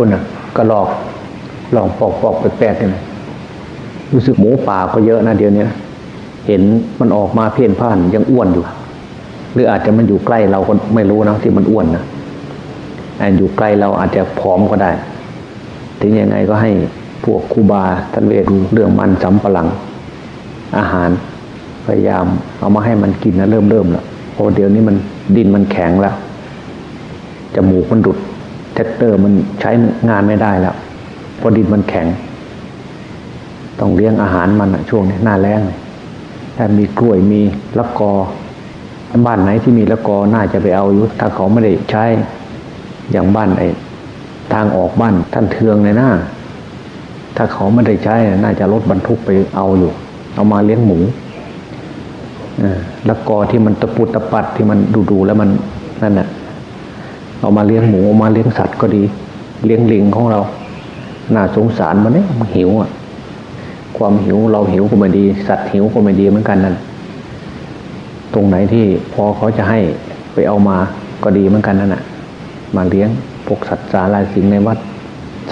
พุ่นน่ะกระลอกลองปอกปอกแปลกๆนี่รู้สึกหมูป่าก็เยอะนะเดี๋ยวนี้เห็นมันออกมาเพี้ยนพ่านยังอ้วนอยู่ หรืออาจจะมันอยู่ใกล้เราก็ไม่รู้นะที่มันอ้วนนะอันอยู่ใกล้เราอาจจะผอมก็ได้ ถึงยังไงก็ให้พวกครูบาท่านเวทเรื่องมันสำปะหลัง อาหารพยายามเอามาให้มันกินนะเริ่มเริ่มแล้วเพราะเดี๋ยวนี้มันดินมันแข็งแล้วจมูกมันดุด แทรกเตอร์มันใช้งานไม่ได้แล้วเพราะดินมันแข็ง ต้องเลี้ยงอาหารมันช่วงนี้หน้าแล้งถ้ามีกล้วยมีละกอ บ้านไหนที่มีละกอน่าจะไปเอาอยู่ถ้าเขาไม่ได้ใช้อย่างบ้านไอ้ทางออกบ้านท่านเทืองเลยนะถ้าเขาไม่ได้ใช้น่าจะรถบรรทุกไปเอาอยู่ เอามาเลี้ยงหมูละกอที่มันตะปุดตะปัดที่มันดูดูแล้วมันนั่นแหะ เอามาเลี้ยงหมูเอามาเลี้ยงสัตว์ก็ดี เลี้ยงลิงของเรา น่าสงสารมันเนี่ยมันหิวอะ ความหิวเราหิวก็ไม่ดี สัตว์หิวก็ไม่ดีเหมือนกันนั่นตรงไหนที่พอเขาจะให้ไปเอามาก็ดีเหมือนกันนั่นแหะมาเลี้ยงพวกสัตว์สาลายสิงในวัด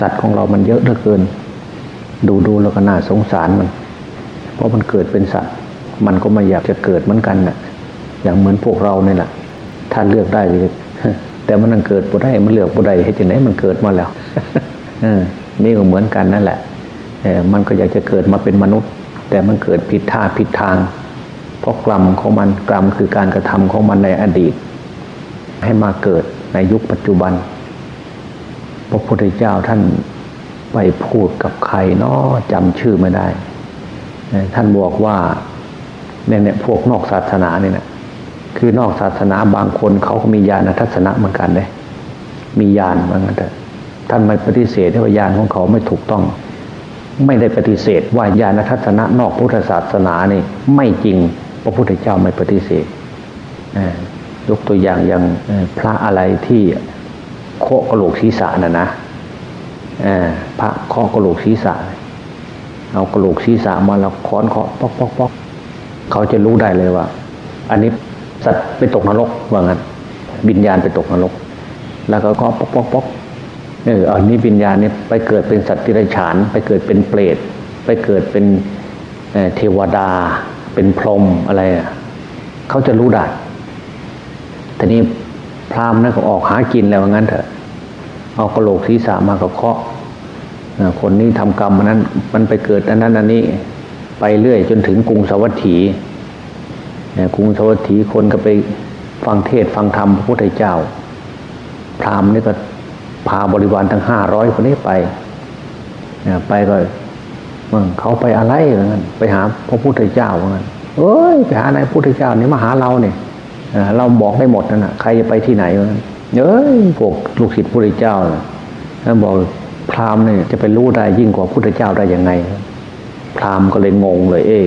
สัตว์ของเรามันเยอะเหลือเกิน ดูดูแล้วก็น่าสงสารมัน เพราะมันเกิดเป็นสัตว์ มันก็ไม่อยากจะเกิดเหมือนกันน่ะ อย่างเหมือนพวกเราเนี่ยแหละถ้าเลือกได้ แต่มันนังเกิดบุได้มันเลือกบุได้ให้ที่ไหนมันเกิดมาแล้วเออนี่ก็เหมือนกันนั่นแหละเออมันก็อยากจะเกิดมาเป็นมนุษย์ แต่มันเกิดผิดท่าผิดทาง เพราะกรรมของมันกรรมคือการกระทำของมันในอดีต ให้มาเกิดในยุคปัจจุบัน พระพุทธเจ้าท่านไปพูดกับใครเนาะจำชื่อไม่ได้ ท่านบอกว่าเนี่ยพวกนอกศาสนาเนี่ยนะ คือนอกศาสนาบางคนเขาก็มีญาณทัศนะเหมือนกันเลยมีญาณเหมือนกันแต่ท่านไม่ปฏิเสธว่าญาณของเขาไม่ถูกต้อง ไม่ได้ปฏิเสธว่าญาณทัศนะนอกพุทธศาสนานี่ไม่จริงพระพุทธเจ้าไม่ปฏิเสธยกตัวอย่างอย่างพระอะไรที่โคกระโหลกศีรษะน่ะนะพระเคาะกระโหลกศีรษะ เอากระโหลกศีรษะมาแล้วค้อนเคาะป๊อกป๊อกป๊อกเขาจะรู้ได้เลยว่า อันนี้ สัตว์ไปตกนรกว่างั้นวิญญาณไปตกนรก แล้วก็ก็ป๊อกป๊อกป๊อกเอออันนี้วิญญาณเนี่ยไปเกิดเป็นสัตว์ที่ไรฉาน ไปเกิดเป็นเปรตไปเกิดเป็นเทวดา เป็นพรหมอะไรอะเขาจะรู้ได้แต่นี้พราหมณ์นั่นก็ออกหากินแล้วงั้นเถอะ เอากระโหลกศีรษะมากับเคาะคนนี้ทำกรรมมันนั้น มันไปเกิดอันนั้นอันนี้ ไปเรื่อยจนถึงกรุงสวัสดี กรุงสวัสดีคนก็ไปฟังเทศฟังธรรมพระพุทธเจ้า พราหมณ์นี่ก็พาบริวารทั้งห้าร้อยคนนี้ไปไปก็เขาไปอะไรเหมือนกันไปหาพระพุทธเจ้าเหมือนกันเอ้ยไปหาในพระพุทธเจ้านี่มาหาเราเนี่ยเราบอกได้หมดนั่นะใครจะไปที่ไหนเหมือนกันเอ้ยพวกลูกศิษย์พระพุทธเจ้าท่านบอกพราหมณ์เนี่ยจะไปรู้ได้ยิ่งกว่าพระพุทธเจ้าได้ยังไง พราหมณ์ก็เลยงงเลย เอ๊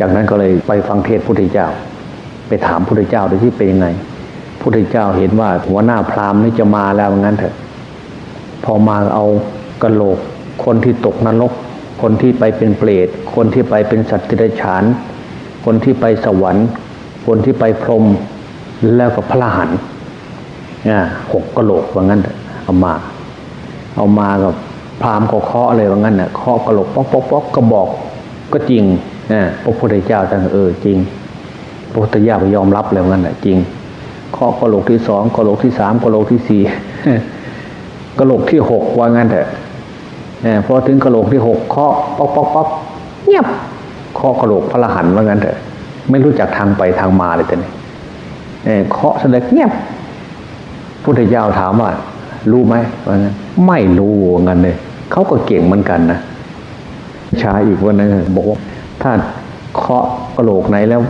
จากนั้นก็เลยไปฟังเทศพุทธเจ้า ไปถามพุทธเจ้าดูที่เป็นยังไงพุทธเจ้าเห็นว่าหัวหน้าพราหมณ์นี่จะมาแล้วงั้นเถอะ พอมาเอากระโหลก คนที่ตกนรก คนที่ไปเป็นเปรตคนที่ไปเป็นสัตว์ที่ได้ฉาน คนที่ไปสวรรค์ คนที่ไปพรหมแล้วก็พระหันเนี่ยหกกระโหลกว่างั้นเอามา เอามากับพราหมณ์ก็เคาะเลยว่างั้นน่ะเคาะกระโหลกป๊อกป๊อกป๊อกก็บอก ก็จริงนะพระพุทธเจ้าท่านเออจริง พระพุทธเจ้าก็ยอมรับแล้วงั้นแหละจริงข้อกระโหลกที่สองกระโหลกที่สามกระโหลกที่สี่กระโหลกที่หกว่างั้นเถอะพอถึงกระโหลกที่หกเคาะป๊อกป๊อกป๊อกเงียบเคาะกระโหลกพระรหันว่างั้นเถอะ ไม่รู้จักทางไปทางมาเลยแต่นี่เคาะเสด็จเงียบพุทธเจ้าถามว่า รู้ไหมว่างั้นไม่รู้ว่างั้นเลยเขาก็เก่งเหมือนกันนะ ชาอีกวันนึงบอกว่าถ้าเคาะกระโหลกไหนแล้ว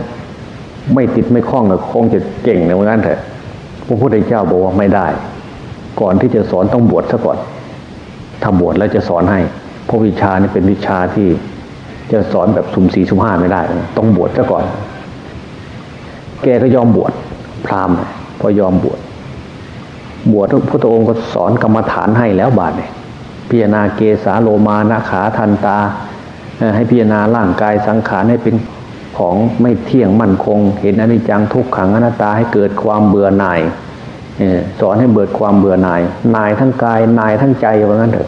ไม่ติดไม่คล้องก็คงจะเก่งในวันนั้นเถอะพระพุทธเจ้าบอกว่าไม่ได้ ก่อนที่จะสอนต้องบวชซะก่อนถ้าบวชแล้วจะสอนให้เพราะวิชานี่เป็นวิชาที่จะสอนแบบสุ่มสี่สุ่มห้าไม่ได้ ต้องบวชซะก่อน แกก็ยอมบวชพราหมณ์พอยอมบวชบวชพระพุทธองค์ก็สอนกรรมฐานให้แล้วบาทเนี่ยพิจารณาเกสาโลมานาขาทันตา ให้พิจารณาร่างกายสังขารให้เป็นของไม่เที่ยงมั่นคง เห็นอนิจจังทุกขังอนัตตาให้เกิดความเบื่อหน่ายสอนให้เบิดความเบื่อหน่ายนายทั้งกายนายทั้งใจว่างั้นเถอะ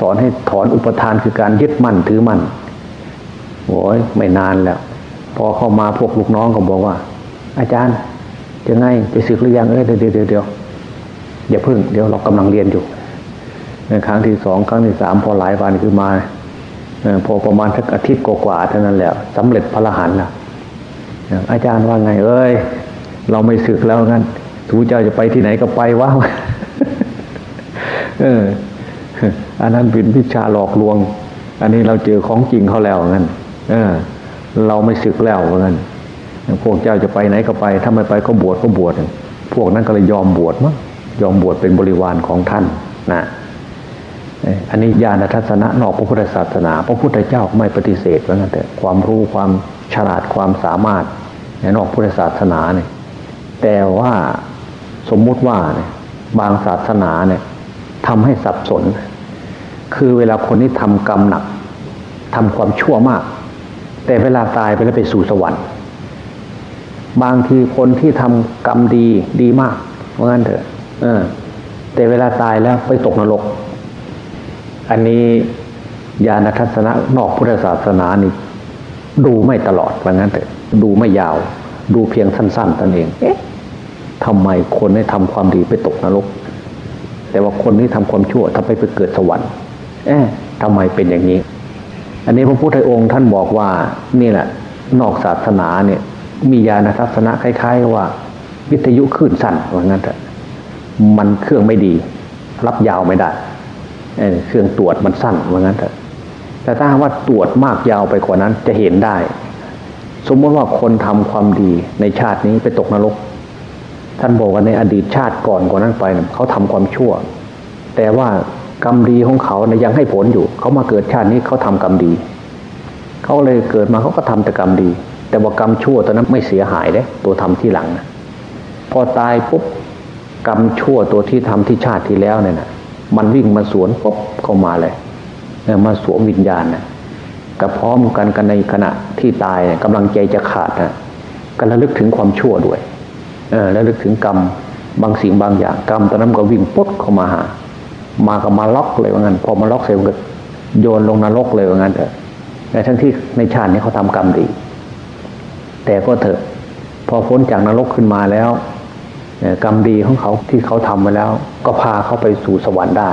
สอนให้ถอนอุปทานคือการยึดมั่นถือมั่นโอ้ยไม่นานแล้ว พอเข้ามาพวกลูกน้องก็บอกว่า อาจารย์จะไงจะสึกหรือยังเอ้ยเดี๋ยวเดี๋ยวเดี๋ยวอย่าพึ่งเดี๋ยวเรากำลังเรียนอยู่ครั้งที่สองครั้งที่สามพอหลายวันคือมา พอประมาณสักอาทิตย์กว่าๆเท่านั้นแหละสำเร็จพระรหันต์ละอาจารย์ว่าไงเอ้ย เราไม่สึกแล้วงั้นทูเจ้าจะไปที่ไหนก็ไปวะเอออันนั้นเป็นวิชาหลอกลวง อันนี้เราเจอของจริงเขาแล้วงั้นเออ เราไม่สึกแล้วงั้นพวกเจ้าจะไปไหนก็ไป ถ้าไม่ไปก็บวชก็บวชพวกนั้นก็เลยยอมบวชมั้งยอมบวชเป็นบริวารของท่านนะ อันนี้ญาณทัศนะนอกพระพุทธศาสนา พระพุทธเจ้าไม่ปฏิเสธว่างั้นแต่ความรู้ความฉลาดความสามารถในนอกพุทธศาสนาเนี่ย แต่ว่าสมมุติว่าเนี่ยบางศาสนาเนี่ยทำให้สับสน คือเวลาคนที่ทำกรรมหนักทำความชั่วมาก แต่เวลาตายไปแล้วไปสู่สวรรค์บางทีคนที่ทำกรรมดีดีมากว่างั้นเถอะเออแต่เวลาตายแล้วไปตกนรก อันนี้ญาณทัศนะนอกพุทธศาสนานี่ดูไม่ตลอดว่างั้นแต่ดูไม่ยาว ดูเพียงสั้นๆตนเอง เอ๊ะทำไมคนให้ทำความดีไปตกนรก แต่ว่าคนที่ทำความชั่วทำไปไปเกิดสวรรค์ เอ๊ะทำไมเป็นอย่างนี้ อันนี้พระพุทธองค์ท่านบอกว่านี่แหละ นอกศาสนาเนี่ย มีญาณทัศนะคล้าย ๆ ว่า วิทยุคลื่นสั้นว่างั้นแต่มันเครื่องไม่ดี รับยาวไม่ได้ เครื่องตรวจมันสั้นว่างั้นเถอะแต่ถ้าว่าตรวจมากยาวไปกว่านั้นจะเห็นได้ สมมติว่าคนทำความดีในชาตินี้ไปตกนรก ท่านบอกว่าในอดีตชาติก่อนกว่านั้นไปเขาทำความชั่ว แต่ว่ากรรมดีของเขานะยังให้ผลอยู่ เขามาเกิดชาตินี้เขาทำกรรมดี เขาเลยเกิดมาเขาก็ทำแต่กรรมดี แต่ว่ากรรมชั่วตอนนั้นไม่เสียหายเด้ตัวทำที่หลังนะพอตายปุ๊บกรรมชั่วตัวที่ทำที่ชาติที่แล้วเนี่ยนะ มันวิ่งมาสวนปุ๊บเข้ามาเลยมาสวมวิญญาณนะก็พร้อมกันกันในขณะที่ตายกำลังใจจะขาดนะก็ระลึกถึงความชั่วด้วยเออระลึกถึงกรรมบางสิ่งบางอย่างกรรมตอนนั้นก็วิ่งปุ๊บเข้ามาหา มาก็มาล็อกเลยว่างั้น พอมาล็อกเสร็จก็โยนลงนรกเลยว่างั้นเถอะในทั้งที่ในชาตินี้เขาทำกรรมดี แต่ก็เถอะ พอพ้นจากนรกขึ้นมาแล้ว กรรมดีของเขาที่เขาทำมาแล้ว ก็พาเขาไปสู่สวรรค์ได้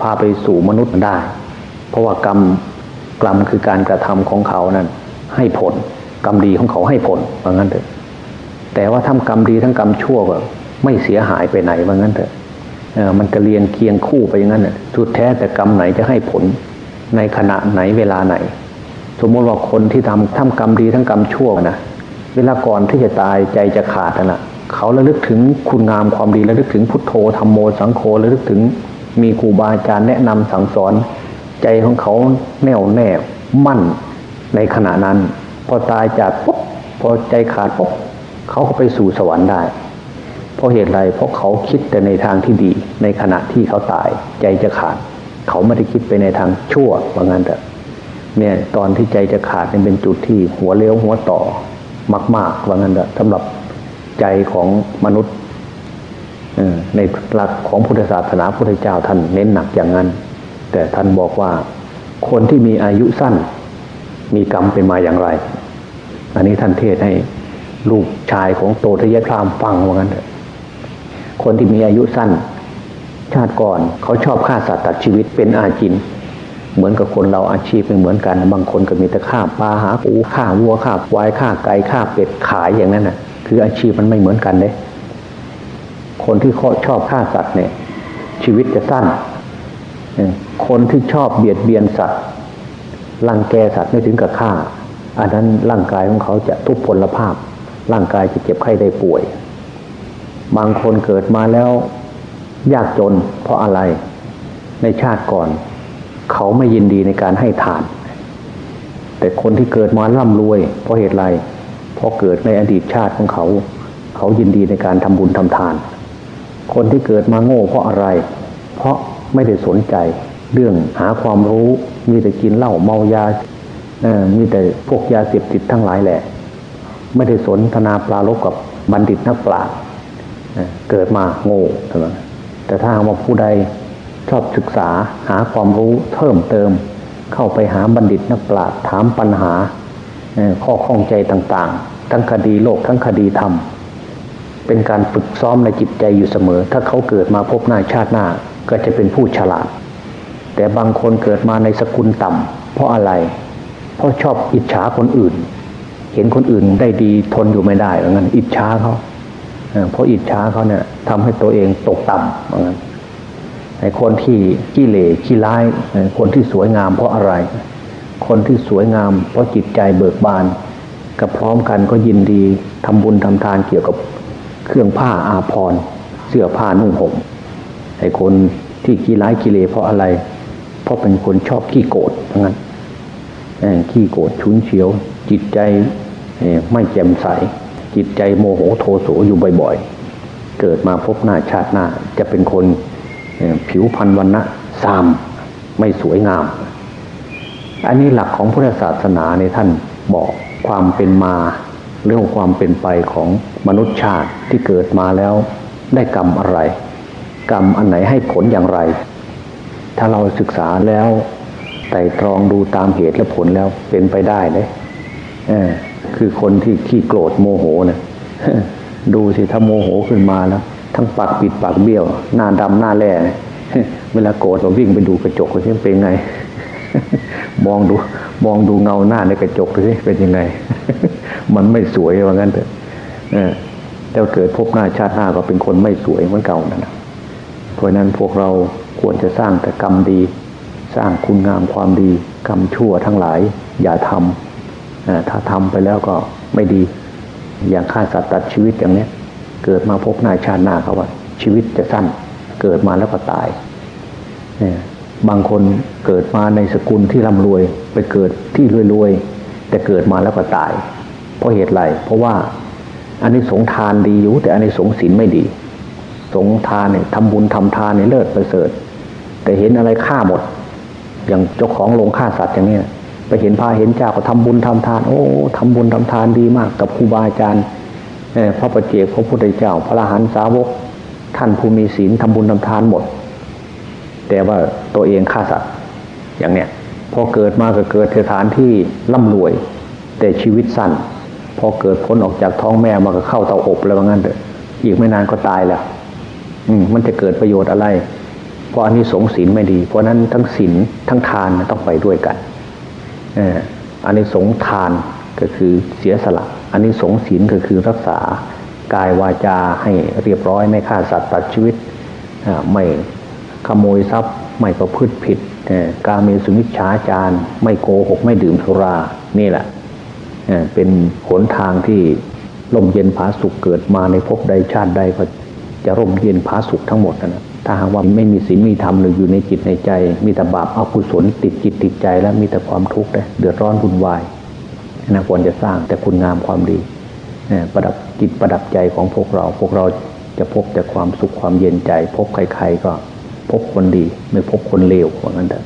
พาไปสู่มนุษย์ได้ เพราะว่ากรรมกรรมคือการกระทำของเขานั้น ให้ผลกรรมดีของเขาให้ผลว่างั้นเถอะแต่ว่าทำกรรมดีทั้งกรรมชั่วก็ไม่เสียหายไปไหนว่างั้นเถอะมันจะเรียนเคียงคู่ไปอย่างนั้นสุดแท้แต่กรรมไหนจะให้ผลในขณะไหนเวลาไหน สมมติว่าคนที่ทำทำกรรมดีทั้งกรรมชั่วนะเวลาก่อนที่จะตายใจจะขาดนะ เขาระลึกถึงคุณงามความดีระลึกถึงพุทโธธรรมโมสังโฆระลึกถึงมีครูบาอาจารย์แนะนำสั่งสอน ใจของเขาแน่วแน่มั่นในขณะนั้น พอตายจากปุ๊บพอใจขาดปุ๊บเขาก็ไปสู่สวรรค์ได้ เพราะเหตุไรเพราะเขาคิดแต่ในทางที่ดี ในขณะที่เขาตาย ใจจะขาด เขาไม่ได้คิดไปในทางชั่วว่างั้นแต่เนี่ยตอนที่ใจจะขาดเป็นจุดที่หัวเลี้ยวหัวต่อมากๆว่างั้นแต่สำหรับ ใจของมนุษย์ในหลักของพุทธศาสนาพุทธเจ้าท่านเน้นหนักอย่างนั้น แต่ท่านบอกว่าคนที่มีอายุสั้น มีกรรมเป็นมาอย่างไร อันนี้ท่านเทศให้ลูกชายของโตทยพรามฟังว่างั้นคนที่มีอายุสั้น ชาติก่อนเขาชอบฆ่าสัตว์ตัดชีวิตเป็นอาจิน เหมือนกับคนเราอาชีพเป็นเหมือนกัน บางคนก็มีแต่ฆ่าปลาหาปูฆ่าวัวฆ่าควายฆ่าไก่ฆ่าเป็ดขายอย่างนั้นน่ะ คืออาชีพมันไม่เหมือนกันเลยคนที่ชอบฆ่าสัตว์เนี่ย ชีวิตจะสั้นคนที่ชอบเบียดเบียนสัตว์รังแกสัตว์ไม่ถึงกับฆ่า อันนั้นร่างกายของเขาจะทุพพลภาพ ร่างกายจะเจ็บไข้ได้ป่วย บางคนเกิดมาแล้ว ยากจนเพราะอะไร ในชาติก่อน เขาไม่ยินดีในการให้ทาน แต่คนที่เกิดมาร่ำรวยเพราะเหตุไร พอเกิดในอดีตชาติของเขา เขายินดีในการทำบุญทำทาน คนที่เกิดมาโง่เพราะอะไร เพราะไม่ได้สนใจ เรื่องหาความรู้มีแต่กินเหล้าเมายาเออมีแต่พวกยาเสพติดทั้งหลายแหละ ไม่ได้สนทนาปลาลบกับบัณฑิตนักปราชญ์เกิดมาโง่แต่ถ้าว่าผู้ใดชอบศึกษาหาความรู้เพิ่มเติม เข้าไปหาบัณฑิตนักปราชญ์ถามปัญหาข้อข้องใจต่างๆ ทั้งคดีโลกทั้งคดีธรรม เป็นการฝึกซ้อมในจิตใจอยู่เสมอ ถ้าเขาเกิดมาพบหน้าชาติหน้าก็จะเป็นผู้ฉลาด แต่บางคนเกิดมาในสกุลต่ำเพราะอะไร เพราะชอบอิจฉาคนอื่น เห็นคนอื่นได้ดีทนอยู่ไม่ได้เหมือนกันอิจฉาเขาเพราะอิจฉาเขาเนี่ยทำให้ตัวเองตกต่ำเหมือนกันไอ้คนที่ขี้เหร่ขี้ร้ายคนที่สวยงามเพราะอะไร คนที่สวยงามเพราะจิตใจเบิกบาน กับพร้อมกันก็ยินดีทำบุญทำทานเกี่ยวกับเครื่องผ้าอาภรณ์เสื้อผ้านุ่งห่มไอ้คนที่ขี้ร้ายขี้เลเพราะอะไร เพราะเป็นคนชอบขี้โกรธทั้งนั้นขี้โกรธชุนเฉียว จิตใจไม่แจ่มใส จิตใจโมโหโทโสอยู่บ่อยๆ เกิดมาพบหน้าชาติหน้า จะเป็นคนผิวพรรณวันนะซามไม่สวยงาม อันนี้หลักของพุทธศาสนาในท่านบอก ความเป็นมาเรื่องความเป็นไปของมนุษยชาติที่เกิดมาแล้ว ได้กรรมอะไร กรรมอันไหนให้ผลอย่างไร ถ้าเราศึกษาแล้วไต่ตรองดูตามเหตุและผลแล้วเป็นไปได้เลยคือคนที่ขี้โกรธโมโหเนะี่ยดูสิถ้าโมโหขึ้นมาแล้ว ทั้งปากปิดปากเบี้ยว หน้าดำหน้าแร่เวลาโกรธเราวิ่งไปดูกระจกเขาเป็นไง มองดู มองดูเงาหน้าในกระจกดูสิเป็นยังไง มันไม่สวยว่างั้นเถอะแล้วเกิดพบหน้าชาติหน้าก็เป็นคนไม่สวยเหมือนเก่านั่นนะเพราะนั้นพวกเราควรจะสร้างแต่กรรมดี สร้างคุณงามความดี กรรมชั่วทั้งหลาย อย่าทำถ้าทำไปแล้วก็ไม่ดี อย่างฆ่าสัตว์ตัดชีวิตอย่างนี้เกิดมาพบหน้าชาติหน้าเขาว่าชีวิตจะสั้น เกิดมาแล้วก็ตายเนี่ย บางคนเกิดมาในสกุลที่ร่ำรวย ไปเกิดที่รวยๆแต่เกิดมาแล้วก็ตาย เพราะเหตุไรเพราะว่าอันนี้สงทานดีอยู่แต่อันนี้สงศีลไม่ดี สงทานเนี่ยทำบุญทำทานเนี่ยเลิศประเสริฐ แต่เห็นอะไรฆ่าหมด อย่างเจ้าของลงฆ่าสัตว์อย่างนี้ไปเห็นพาเห็นเจ้าก็ทำบุญทำทาน โอ้ทำบุญทำทานดีมาก กับครูบาอาจารย์พระประเจกพระพุทธเจ้า พระอรหันตสาวก ท่านผู้มีศีลทำบุญทำทานหมด แต่ว่าตัวเองฆ่าสัตว์อย่างเนี้ยพอเกิดมาก็เกิดสถานที่ร่ำรวย แต่ชีวิตสั้น พอเกิดพ้นออกจากท้องแม่มาก็เข้าเตาอบแล้วว่างั้นเถอะอีกไม่นานก็ตายแล้ว อืม มันจะเกิดประโยชน์อะไร เพราะอันนี้สงศีลไม่ดี เพราะนั้นทั้งศีลทั้งทานต้องไปด้วยกันเอออันนี้สงทานก็คือเสียสละ อันนี้สงศีลก็คือรักษากายวาจาให้เรียบร้อยไม่ฆ่าสัตว์ตัดชีวิตไม่ ขโมยทรัพย์ไม่ประพฤติผิดการมีสุนิชฌาจารไม่โกหกไม่ดื่มสุรานี่แหละเป็นหนทางที่ร่มเย็นผาสุขเกิดมาในภพใดชาติใดก็จะร่มเย็นผาสุขทั้งหมดนะถ้าหากว่าไม่มีศีลมีธรรมหรืออยู่ในจิตในใจ มีแต่บาปอกุศลติดจิตติดใจแล้วมีแต่ความทุกข์เดือดร้อนวุ่นวายนะควรจะสร้างแต่คุณงามความดีประดับจิตประดับใจของพวกเรา พวกเราจะพบแต่ความสุขความเย็นใจ พบใครๆก็ พบคนดี ไม่พบคนเลวว่างั้นเถอะ